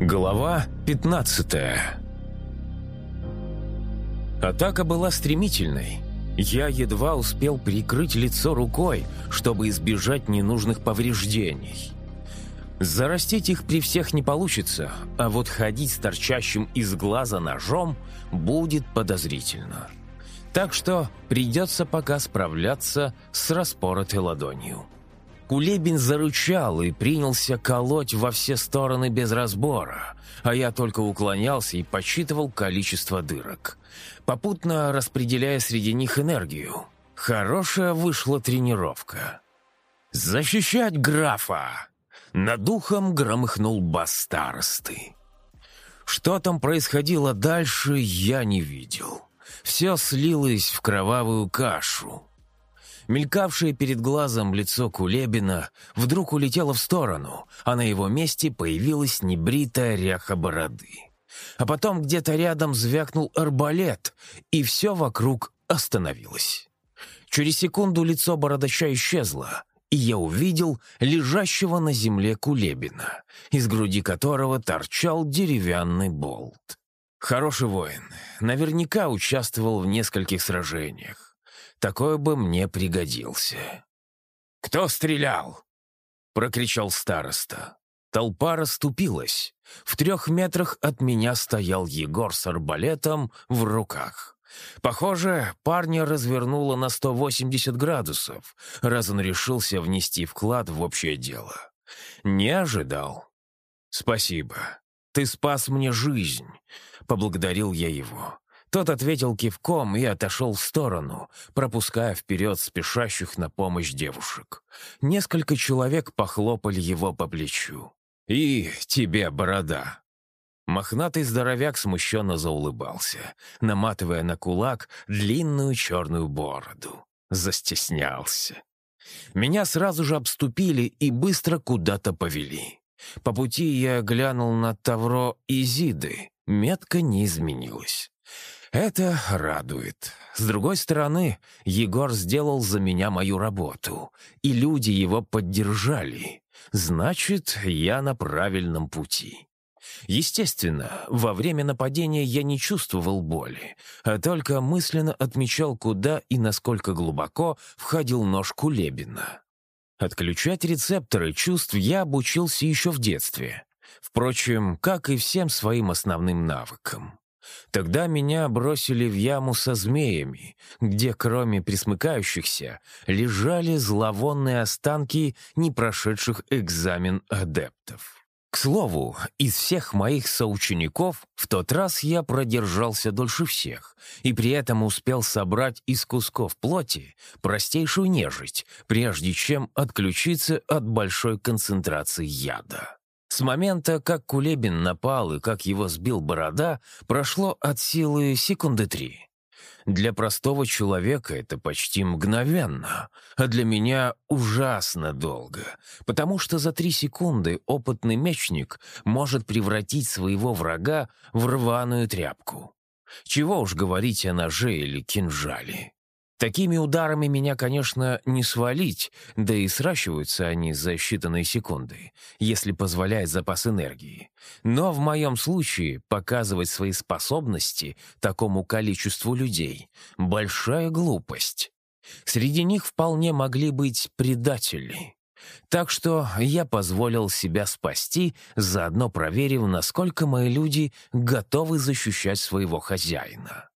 Глава 15 Атака была стремительной. Я едва успел прикрыть лицо рукой, чтобы избежать ненужных повреждений. Зарастить их при всех не получится, а вот ходить с торчащим из глаза ножом будет подозрительно. Так что придется пока справляться с распоротой ладонью. Кулебин зарычал и принялся колоть во все стороны без разбора, а я только уклонялся и подсчитывал количество дырок, попутно распределяя среди них энергию. Хорошая вышла тренировка. «Защищать графа!» Над духом громыхнул бас старосты. Что там происходило дальше, я не видел. Все слилось в кровавую кашу. Мелькавшее перед глазом лицо Кулебина вдруг улетело в сторону, а на его месте появилась небритая ряха бороды. А потом где-то рядом звякнул арбалет, и все вокруг остановилось. Через секунду лицо бородача исчезло, и я увидел лежащего на земле Кулебина, из груди которого торчал деревянный болт. Хороший воин, наверняка участвовал в нескольких сражениях. Такой бы мне пригодился. «Кто стрелял?» — прокричал староста. Толпа расступилась. В трех метрах от меня стоял Егор с арбалетом в руках. Похоже, парня развернуло на 180 градусов, раз он решился внести вклад в общее дело. Не ожидал. «Спасибо. Ты спас мне жизнь», — поблагодарил я его. Тот ответил кивком и отошел в сторону, пропуская вперед спешащих на помощь девушек. Несколько человек похлопали его по плечу. «И тебе, борода!» Мохнатый здоровяк смущенно заулыбался, наматывая на кулак длинную черную бороду. Застеснялся. Меня сразу же обступили и быстро куда-то повели. По пути я глянул на Тавро Изиды. Метка не изменилась. Это радует. С другой стороны, Егор сделал за меня мою работу, и люди его поддержали. Значит, я на правильном пути. Естественно, во время нападения я не чувствовал боли, а только мысленно отмечал, куда и насколько глубоко входил нож Кулебина. Отключать рецепторы чувств я обучился еще в детстве. Впрочем, как и всем своим основным навыкам. Тогда меня бросили в яму со змеями, где, кроме присмыкающихся, лежали зловонные останки не прошедших экзамен адептов. К слову, из всех моих соучеников в тот раз я продержался дольше всех и при этом успел собрать из кусков плоти простейшую нежить, прежде чем отключиться от большой концентрации яда. С момента, как Кулебин напал и как его сбил Борода, прошло от силы секунды три. Для простого человека это почти мгновенно, а для меня ужасно долго, потому что за три секунды опытный мечник может превратить своего врага в рваную тряпку. Чего уж говорить о ноже или кинжале. Такими ударами меня, конечно, не свалить, да и сращиваются они за считанные секунды, если позволяет запас энергии. Но в моем случае показывать свои способности такому количеству людей — большая глупость. Среди них вполне могли быть предатели. Так что я позволил себя спасти, заодно проверив, насколько мои люди готовы защищать своего хозяина.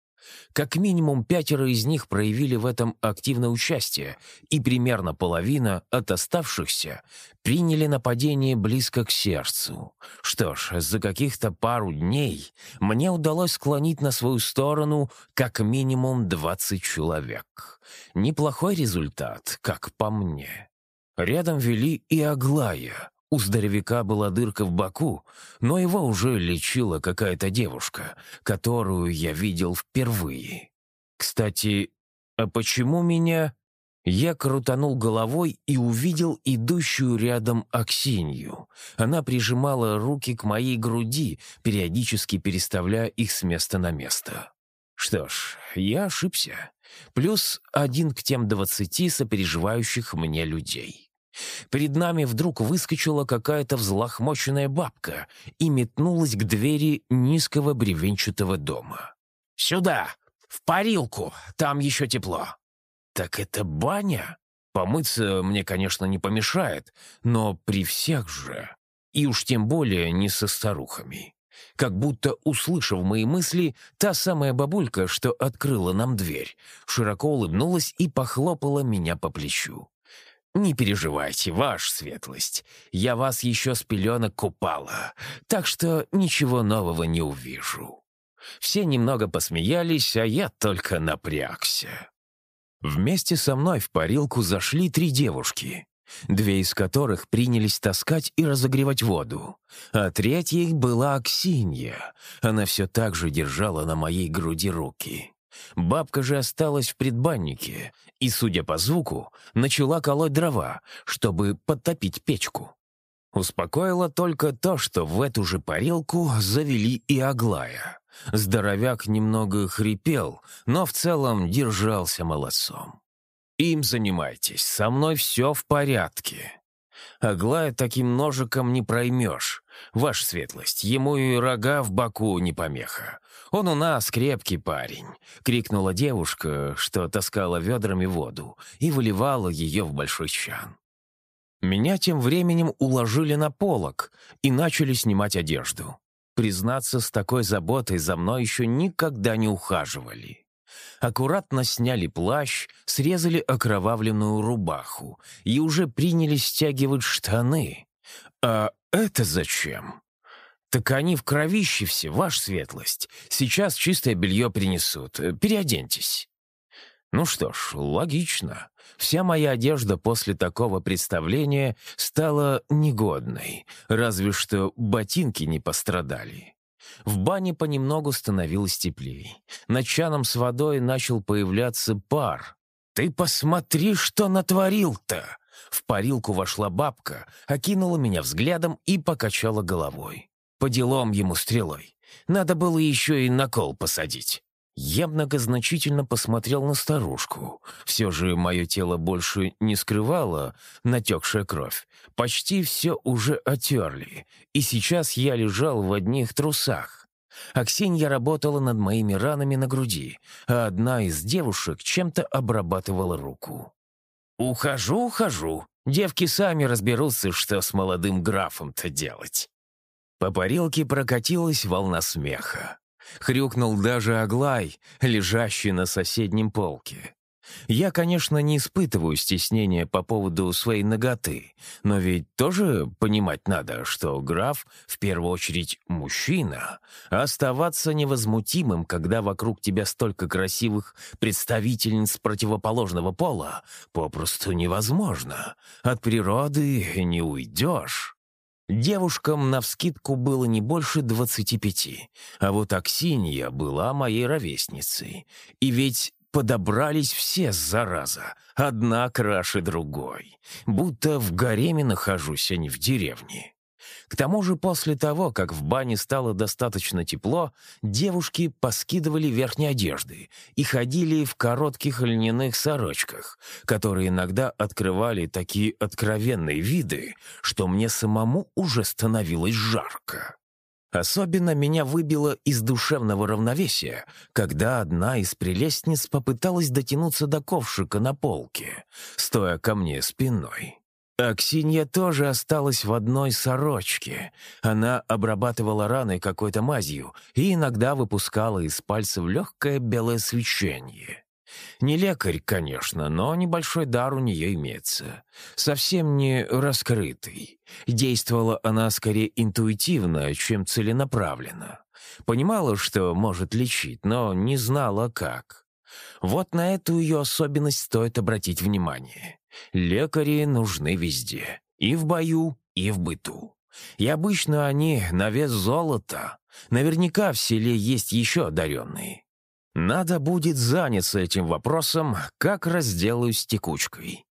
Как минимум пятеро из них проявили в этом активное участие, и примерно половина от оставшихся приняли нападение близко к сердцу. Что ж, за каких-то пару дней мне удалось склонить на свою сторону как минимум 20 человек. Неплохой результат, как по мне. Рядом вели и Аглая, у здоровяка была дырка в боку, но его уже лечила какая-то девушка, которую я видел впервые. Кстати, а почему меня... Я крутанул головой и увидел идущую рядом Аксинью. Она прижимала руки к моей груди, периодически переставляя их с места на место. Что ж, я ошибся. Плюс один к тем двадцати сопереживающих мне людей. Перед нами вдруг выскочила какая-то взлохмоченная бабка и метнулась к двери низкого бревенчатого дома. «Сюда! В парилку! Там еще тепло!» «Так это баня?» Помыться мне, конечно, не помешает, но при всех же. И уж тем более не со старухами. Как будто, услышав мои мысли, та самая бабулька, что открыла нам дверь, широко улыбнулась и похлопала меня по плечу. «Не переживайте, ваша светлость, я вас еще с пеленок купала, так что ничего нового не увижу». Все немного посмеялись, а я только напрягся. Вместе со мной в парилку зашли три девушки, две из которых принялись таскать и разогревать воду, а третьей была Аксинья. Она все так же держала на моей груди руки. Бабка же осталась в предбаннике и, судя по звуку, начала колоть дрова, чтобы подтопить печку. Успокоило только то, что в эту же парилку завели и Аглая. Здоровяк немного хрипел, но в целом держался молодцом. «Им занимайтесь, со мной все в порядке. Аглая таким ножиком не проймешь. Ваша светлость, ему и рога в боку не помеха. Он у нас крепкий парень», — крикнула девушка, что таскала ведрами воду и выливала ее в большой чан. Меня тем временем уложили на полок и начали снимать одежду. Признаться, с такой заботой за мной еще никогда не ухаживали. Аккуратно сняли плащ, срезали окровавленную рубаху и уже принялись стягивать штаны. А это зачем? Так они в кровище все, ваша светлость. Сейчас чистое белье принесут. Переоденьтесь. Ну что ж, логично. Вся моя одежда после такого представления стала негодной, разве что ботинки не пострадали. В бане понемногу становилось теплее. Над чаном с водой начал появляться пар. «Ты посмотри, что натворил-то!» В парилку вошла бабка, окинула меня взглядом и покачала головой. По делам ему стрелой. Надо было еще и на кол посадить. Я многозначительно посмотрел на старушку. Все же мое тело больше не скрывало натекшая кровь. Почти все уже отерли, и сейчас я лежал в одних трусах. Аксинья работала над моими ранами на груди, а одна из девушек чем-то обрабатывала руку. «Ухожу, ухожу. Девки сами разберутся, что с молодым графом-то делать». По парилке прокатилась волна смеха. Хрюкнул даже Аглай, лежащий на соседнем полке. Я, конечно, не испытываю стеснения по поводу своей ноготы, но ведь тоже понимать надо, что граф в первую очередь мужчина, а оставаться невозмутимым, когда вокруг тебя столько красивых представительниц противоположного пола, попросту невозможно. От природы не уйдешь. Девушкам навскидку было не больше двадцати пяти, а вот Аксинья была моей ровесницей. И ведь подобрались все, зараза, одна краше другой, будто в гареме нахожусь, а не в деревне. К тому же после того, как в бане стало достаточно тепло, девушки поскидывали верхние одежды и ходили в коротких льняных сорочках, которые иногда открывали такие откровенные виды, что мне самому уже становилось жарко. Особенно меня выбило из душевного равновесия, когда одна из прелестниц попыталась дотянуться до ковшика на полке, стоя ко мне спиной. Аксинья тоже осталась в одной сорочке. Она обрабатывала раны какой-то мазью и иногда выпускала из пальцев легкое белое свечение. Не лекарь, конечно, но небольшой дар у нее имеется. Совсем не раскрытый. Действовала она скорее интуитивно, чем целенаправленно. Понимала, что может лечить, но не знала, как. Вот на эту ее особенность стоит обратить внимание. Лекари нужны везде. И в бою, и в быту. И обычно они на вес золота. Наверняка в селе есть еще одаренные. Надо будет заняться этим вопросом, как разделаюсь текучкой.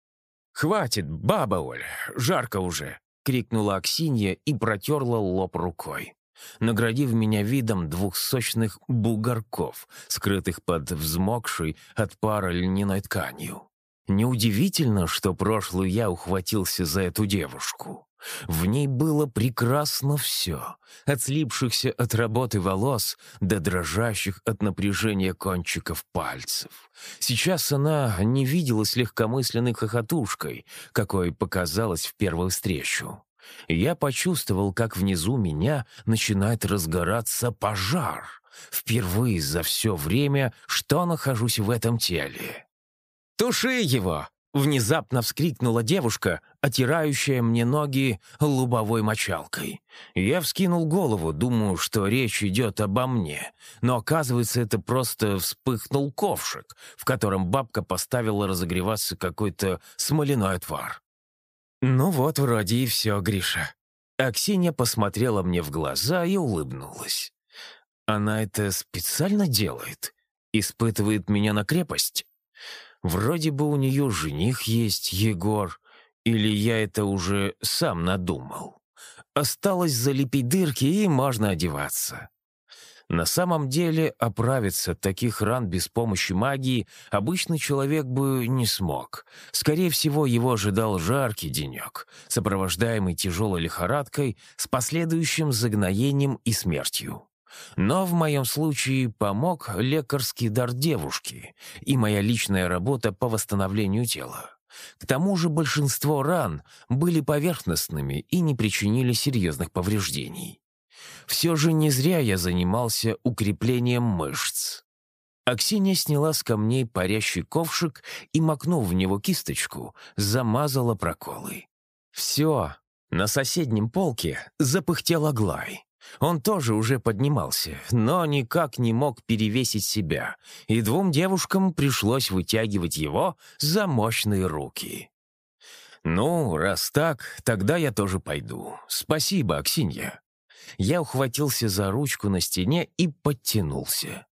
«Хватит, баба Оля, жарко уже!» — крикнула Аксинья и протерла лоб рукой, наградив меня видом двух сочных бугорков, скрытых под взмокшей от пара льняной тканью. Неудивительно, что прошлую я ухватился за эту девушку. В ней было прекрасно все, от слипшихся от работы волос до дрожащих от напряжения кончиков пальцев. Сейчас она не виделась легкомысленной хохотушкой, какой показалась в первую встречу. Я почувствовал, как внизу меня начинает разгораться пожар. Впервые за все время, что нахожусь в этом теле. «Туши его!» — внезапно вскрикнула девушка, отирающая мне ноги лубовой мочалкой. Я вскинул голову, думаю, что речь идет обо мне. Но оказывается, это просто вспыхнул ковшик, в котором бабка поставила разогреваться какой-то смоляной отвар. «Ну вот, вроде и все, Гриша». Аксинья посмотрела мне в глаза и улыбнулась. «Она это специально делает? Испытывает меня на крепость?» Вроде бы у нее жених есть, Егор. Или я это уже сам надумал. Осталось залепить дырки, и можно одеваться. На самом деле, оправиться от таких ран без помощи магии обычный человек бы не смог. Скорее всего, его ожидал жаркий денек, сопровождаемый тяжелой лихорадкой с последующим загноением и смертью. Но в моем случае помог лекарский дар девушки и моя личная работа по восстановлению тела. К тому же большинство ран были поверхностными и не причинили серьезных повреждений. Все же не зря я занимался укреплением мышц. Аксинья сняла с камней парящий ковшик и, макнув в него кисточку, замазала проколы. Все, на соседнем полке запыхтел Аглай. Он тоже уже поднимался, но никак не мог перевесить себя, и двум девушкам пришлось вытягивать его за мощные руки. «Ну, раз так, тогда я тоже пойду. Спасибо, Аксинья». Я ухватился за ручку на стене и подтянулся.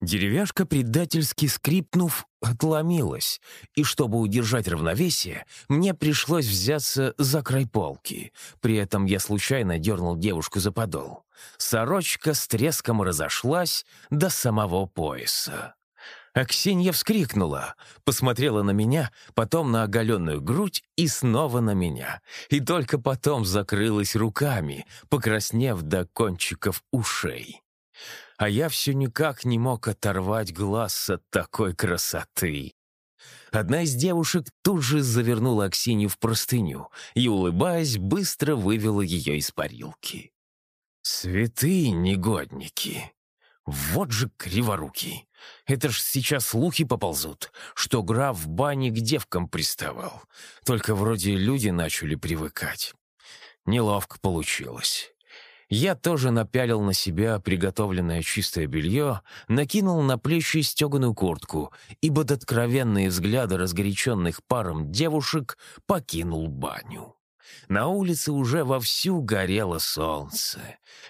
Деревяшка, предательски скрипнув, отломилась, и чтобы удержать равновесие, мне пришлось взяться за край полки. При этом я случайно дернул девушку за подол. Сорочка с треском разошлась до самого пояса. Аксинья вскрикнула, посмотрела на меня, потом на оголенную грудь и снова на меня. И только потом закрылась руками, покраснев до кончиков ушей а я все никак не мог оторвать глаз от такой красоты. Одна из девушек тут же завернула Аксинью в простыню и, улыбаясь, быстро вывела ее из парилки. «Святые негодники! Вот же криворуки! Это ж сейчас слухи поползут, что граф в бане к девкам приставал. Только вроде люди начали привыкать. Неловко получилось. Я тоже напялил на себя приготовленное чистое белье, накинул на плечи стеганую куртку и под откровенные взгляды разгоряченных паром девушек покинул баню. На улице уже вовсю горело солнце.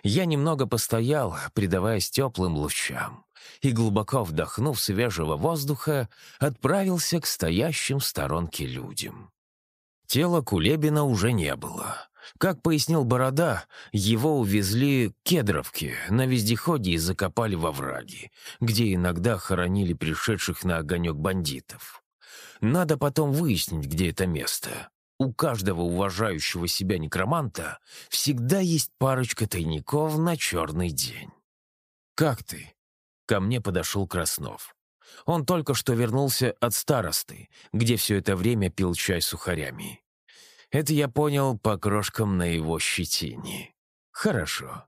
Я немного постоял, предаваясь теплым лучам, и, глубоко вдохнув свежего воздуха, отправился к стоящим в сторонке людям. Тела Кулебина уже не было. Как пояснил Борода, его увезли к Кедровке на вездеходе и закопали во враге, где иногда хоронили пришедших на огонек бандитов. Надо потом выяснить, где это место. У каждого уважающего себя некроманта всегда есть парочка тайников на черный день. «Как ты?» — ко мне подошел Краснов. Он только что вернулся от старосты, где все это время пил чай с сухарями. Это я понял по крошкам на его щетине. Хорошо.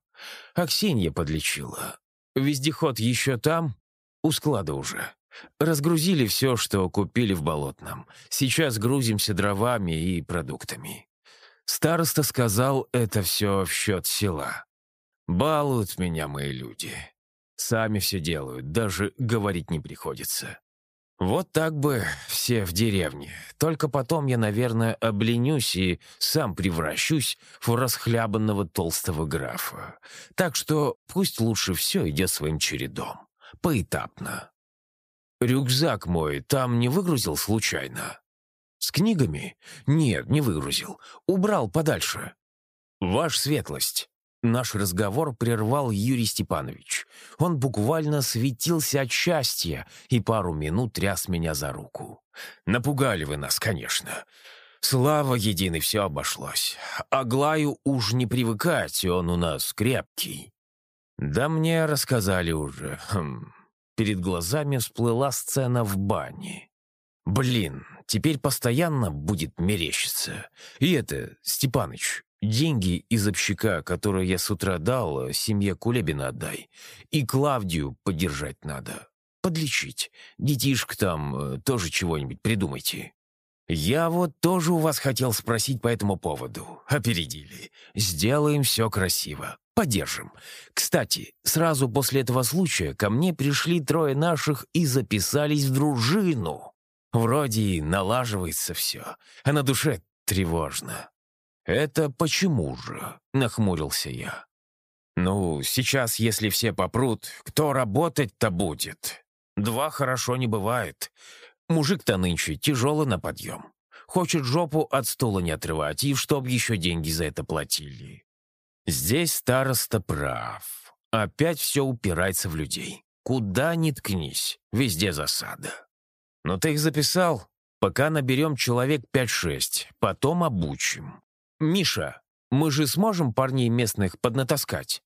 Аксинья подлечила. Вездеход еще там? У склада уже. Разгрузили все, что купили в Болотном. Сейчас грузимся дровами и продуктами. Староста сказал, это все в счет села. Балуют меня мои люди. Сами все делают, даже говорить не приходится. Вот так бы все в деревне. Только потом я, наверное, обленюсь и сам превращусь в расхлябанного толстого графа. Так что пусть лучше все идет своим чередом. Поэтапно. Рюкзак мой там не выгрузил случайно? С книгами? Нет, не выгрузил. Убрал подальше. Ваш светлость. Наш разговор прервал Юрий Степанович. Он буквально светился от счастья и пару минут тряс меня за руку. «Напугали вы нас, конечно. Слава единый, все обошлось. Аглаю уж не привыкать, он у нас крепкий». «Да мне рассказали уже. Хм. Перед глазами всплыла сцена в бане. Блин, теперь постоянно будет мерещиться. И это, Степаныч, деньги из общака, которые я с утра дал, семье Кулебина отдай. И Клавдию поддержать надо. Подлечить. Детишек там э, тоже чего-нибудь придумайте. «Я вот тоже у вас хотел спросить по этому поводу. Опередили. Сделаем все красиво. Поддержим. Кстати, сразу после этого случая ко мне пришли трое наших и записались в дружину. Вроде и налаживается все, а на душе тревожно. «Это почему же?» — нахмурился я. «Ну, сейчас, если все попрут, кто работать-то будет? Два хорошо не бывает. Мужик-то нынче тяжелый на подъем. Хочет жопу от стула не отрывать, и чтоб еще деньги за это платили. Здесь староста прав. Опять все упирается в людей. Куда ни ткнись, везде засада. Но ты их записал? Пока наберем человек 5-6, потом обучим. Миша, мы же сможем парней местных поднатаскать?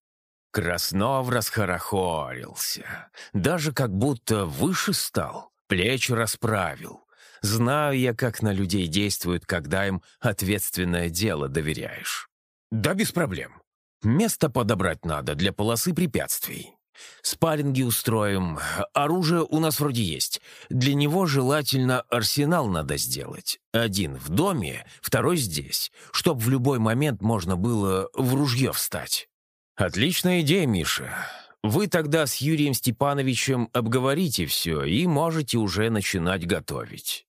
Краснов расхорохорился. Даже как будто выше стал плечи расправил. Знаю я, как на людей действуют, когда им ответственное дело доверяешь. Да без проблем. Место подобрать надо для полосы препятствий. Спарринги устроим, оружие у нас вроде есть. Для него желательно арсенал надо сделать. Один в доме, второй здесь, чтоб в любой момент можно было в ружье встать. Отличная идея, Миша. Вы тогда с Юрием Степановичем обговорите все и можете уже начинать готовить.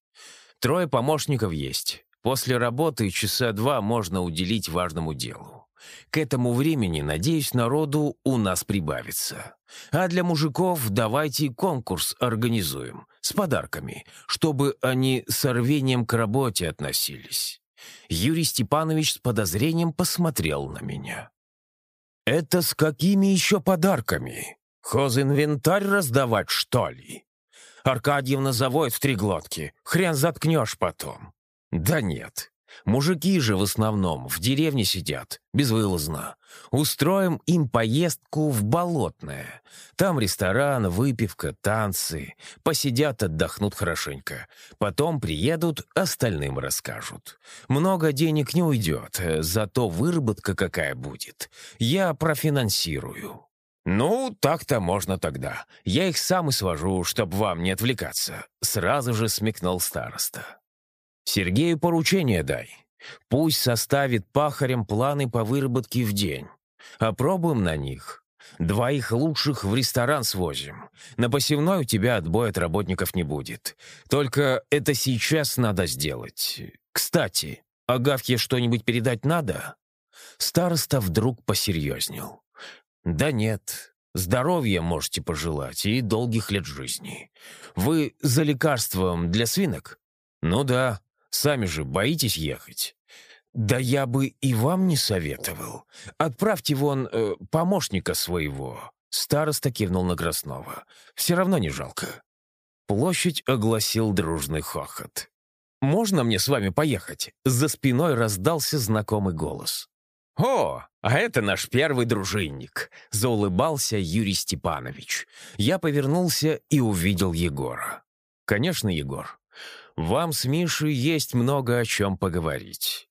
Трое помощников есть. После работы часа два можно уделить важному делу. К этому времени, надеюсь, народу у нас прибавится. А для мужиков давайте конкурс организуем с подарками, чтобы они с рвением к работе относились. Юрий Степанович с подозрением посмотрел на меня. «Это с какими еще подарками? Хозинвентарь раздавать, что ли?» Аркадьевна заводит в три глотки. Хрен заткнешь потом. Да нет. Мужики же в основном в деревне сидят, безвылазно. Устроим им поездку в Болотное. Там ресторан, выпивка, танцы. Посидят, отдохнут хорошенько. Потом приедут, остальным расскажут. Много денег не уйдет, зато выработка какая будет. Я профинансирую. «Ну, так-то можно тогда. Я их сам и свожу, чтобы вам не отвлекаться», — сразу же смекнул староста. Сергею поручение дай. Пусть составит пахарям планы по выработке в день. Опробуем на них. Двоих лучших в ресторан свозим. На посевной у тебя отбоя от работников не будет. Только это сейчас надо сделать. Кстати, Агавке что-нибудь передать надо?» Староста вдруг посерьезнел. «Да нет, здоровья можете пожелать и долгих лет жизни. Вы за лекарством для свинок? Ну да, Сами же боитесь ехать?» «Да я бы и вам не советовал. Отправьте вон э, помощника своего». Староста кивнул на Краснова. «Все равно не жалко». Площадь огласил дружный хохот. «Можно мне с вами поехать?» За спиной раздался знакомый голос. «О, а это наш первый дружинник», — заулыбался Юрий Степанович. Я повернулся и увидел Егора. «Конечно, Егор. Вам с Мишей есть много о чем поговорить.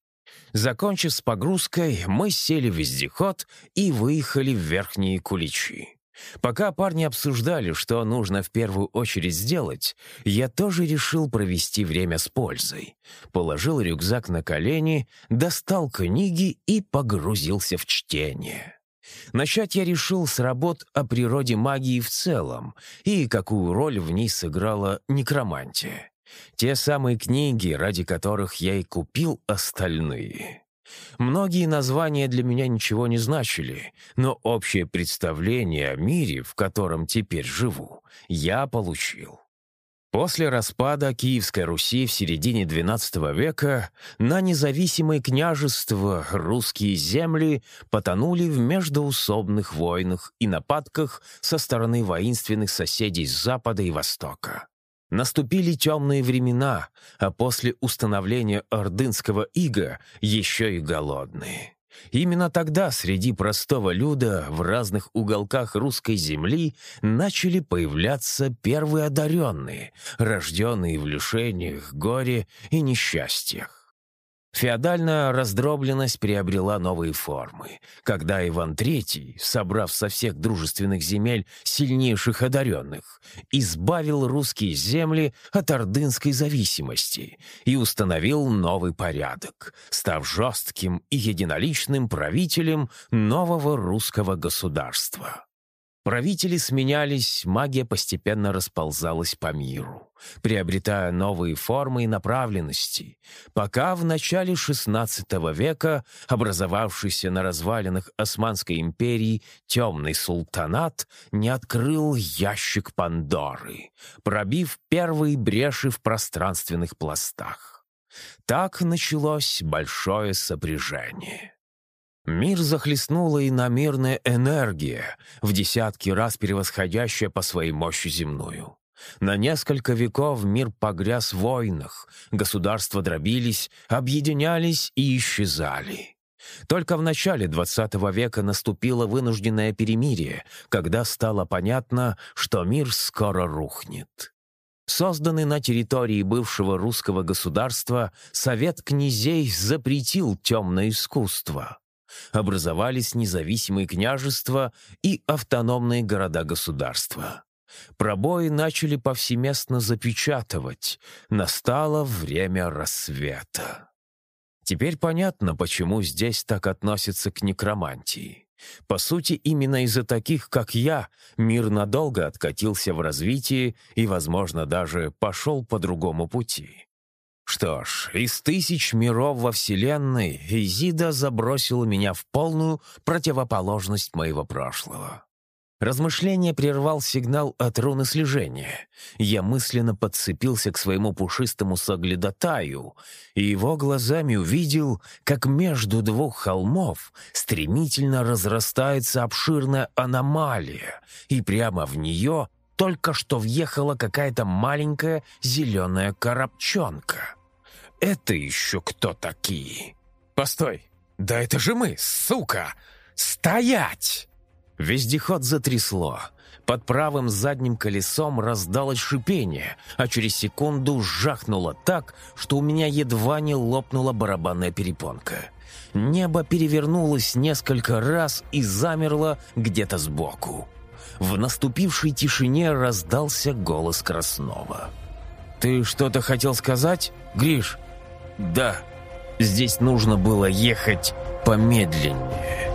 Закончив с погрузкой, мы сели в вездеход и выехали в Верхние Куличи. Пока парни обсуждали, что нужно в первую очередь сделать, я тоже решил провести время с пользой. Положил рюкзак на колени, достал книги и погрузился в чтение. Начать я решил с работ о природе магии в целом и какую роль в ней сыграла некромантия. Те самые книги, ради которых я и купил остальные. Многие названия для меня ничего не значили, но общее представление о мире, в котором теперь живу, я получил. После распада Киевской Руси в середине XII века на независимые княжества русские земли потонули в междоусобных войнах и нападках со стороны воинственных соседей с запада и востока. Наступили темные времена, а после установления ордынского ига еще и голодные. Именно тогда среди простого люда в разных уголках русской земли начали появляться первые одаренные, рожденные в лишениях, горе и несчастьях. Феодальная раздробленность приобрела новые формы, когда Иван III, собрав со всех дружественных земель сильнейших одаренных, избавил русские земли от ордынской зависимости и установил новый порядок, став жестким и единоличным правителем нового русского государства. Правители сменялись, магия постепенно расползалась по миру, приобретая новые формы и направленности, пока в начале XVI века образовавшийся на развалинах Османской империи темный султанат не открыл ящик Пандоры, пробив первые бреши в пространственных пластах. Так началось большое сопряжение. Мир захлестнула иномерная энергия, в десятки раз превосходящая по своей мощи земную. На несколько веков мир погряз в войнах, государства дробились, объединялись и исчезали. Только в начале XX века наступило вынужденное перемирие, когда стало понятно, что мир скоро рухнет. Созданный на территории бывшего русского государства, Совет князей запретил темное искусство образовались независимые княжества и автономные города-государства. Пробои начали повсеместно запечатывать. Настало время рассвета. Теперь понятно, почему здесь так относятся к некромантии. По сути, именно из-за таких, как я, мир надолго откатился в развитии и, возможно, даже пошел по другому пути. Что ж, из тысяч миров во Вселенной Изида забросила меня в полную противоположность моего прошлого. Размышление прервал сигнал от руны слежения. Я мысленно подцепился к своему пушистому соглядотаю и его глазами увидел, как между двух холмов стремительно разрастается обширная аномалия, и прямо в нее только что въехала какая-то маленькая зеленая коробчонка. Это еще кто такие? Постой, да это же мы, сука! Стоять! Вездеход затрясло. Под правым задним колесом раздалось шипение, а через секунду жахнуло так, что у меня едва не лопнула барабанная перепонка. Небо перевернулось несколько раз и замерло где-то сбоку. В наступившей тишине раздался голос Краснова. «Ты что-то хотел сказать, Гриш?» «Да, здесь нужно было ехать помедленнее».